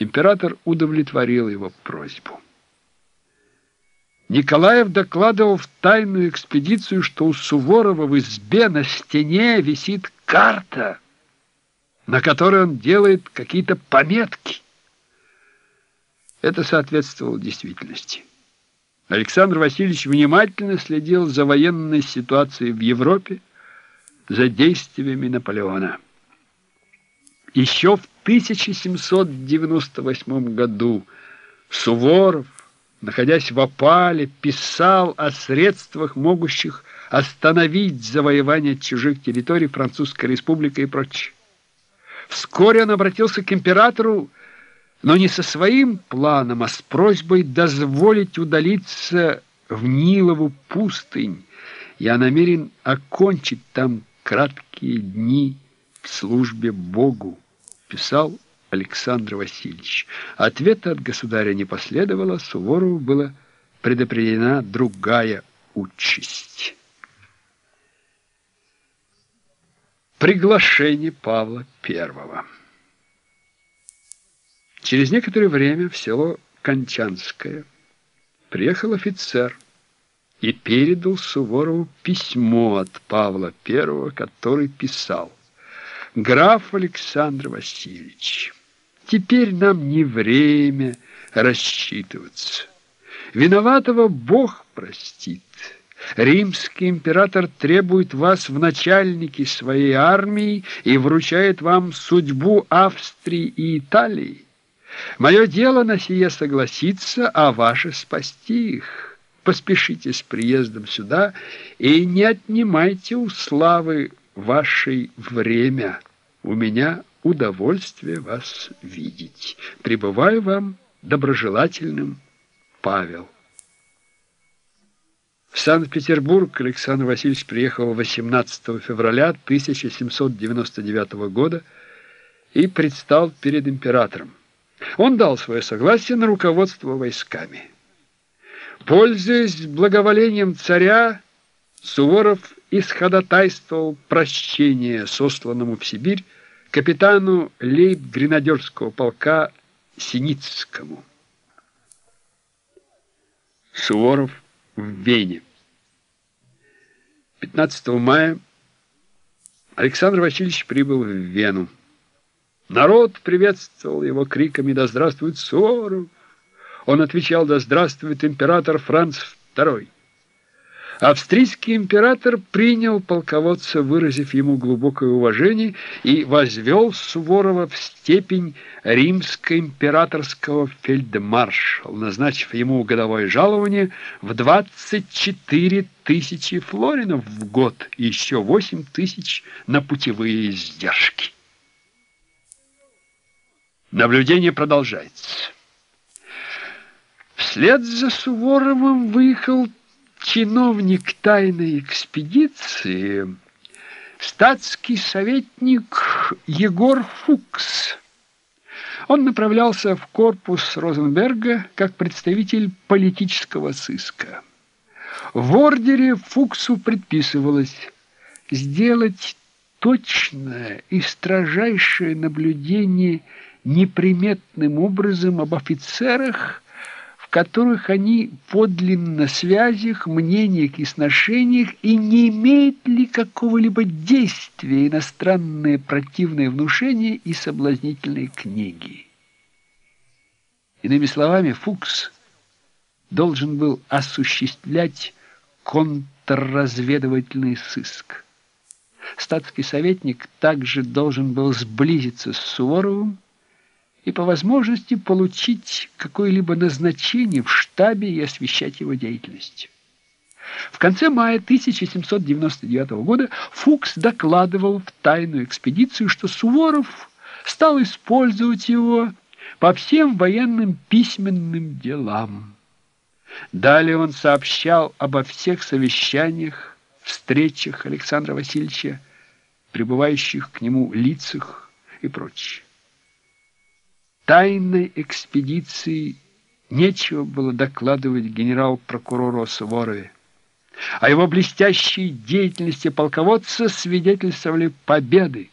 Император удовлетворил его просьбу. Николаев докладывал в тайную экспедицию, что у Суворова в избе на стене висит карта, на которой он делает какие-то пометки. Это соответствовало действительности. Александр Васильевич внимательно следил за военной ситуацией в Европе, за действиями Наполеона. Еще в 1798 году Суворов, находясь в опале, писал о средствах, могущих остановить завоевание чужих территорий Французской республикой и прочее. Вскоре он обратился к императору, но не со своим планом, а с просьбой дозволить удалиться в Нилову пустынь. Я намерен окончить там краткие дни в службе Богу, писал Александр Васильевич. Ответа от государя не последовало, Суворову была предопределена другая участь. Приглашение Павла I. Через некоторое время в село Кончанское приехал офицер и передал Суворову письмо от Павла I, который писал «Граф Александр Васильевич, теперь нам не время рассчитываться. Виноватого Бог простит». Римский император требует вас в начальники своей армии и вручает вам судьбу Австрии и Италии. Мое дело на сие согласиться, а ваше спасти их. Поспешите с приездом сюда и не отнимайте у славы вашей время. У меня удовольствие вас видеть. Пребываю вам доброжелательным, Павел. В Санкт-Петербург Александр Васильевич приехал 18 февраля 1799 года и предстал перед императором. Он дал свое согласие на руководство войсками. Пользуясь благоволением царя, Суворов исходотайствовал прощение сосланному в Сибирь капитану лейб-гренадерского полка Синицкому. Суворов в Вене. 15 мая Александр Васильевич прибыл в Вену. Народ приветствовал его криками «Да здравствует Суворов!». Он отвечал «Да здравствует император Франц II!». Австрийский император принял полководца, выразив ему глубокое уважение, и возвел Суворова в степень римско-императорского фельдмаршала, назначив ему годовое жалование в 24 тысячи флоринов в год и еще 8 тысяч на путевые издержки. Наблюдение продолжается. Вслед за Суворовым выехал чиновник тайной экспедиции, статский советник Егор Фукс. Он направлялся в корпус Розенберга как представитель политического сыска. В ордере Фуксу предписывалось сделать точное и строжайшее наблюдение неприметным образом об офицерах, которых они подлинно связях, мнениях и сношениях, и не имеет ли какого-либо действия иностранное противное внушение и соблазнительные книги. Иными словами, Фукс должен был осуществлять контрразведывательный сыск. Статский советник также должен был сблизиться с Суворовым, и по возможности получить какое-либо назначение в штабе и освещать его деятельность. В конце мая 1799 года Фукс докладывал в тайную экспедицию, что Суворов стал использовать его по всем военным письменным делам. Далее он сообщал обо всех совещаниях, встречах Александра Васильевича, прибывающих к нему лицах и прочее тайной экспедиции нечего было докладывать генерал-прокурору Суворове. О его блестящей деятельности полководца свидетельствовали победы,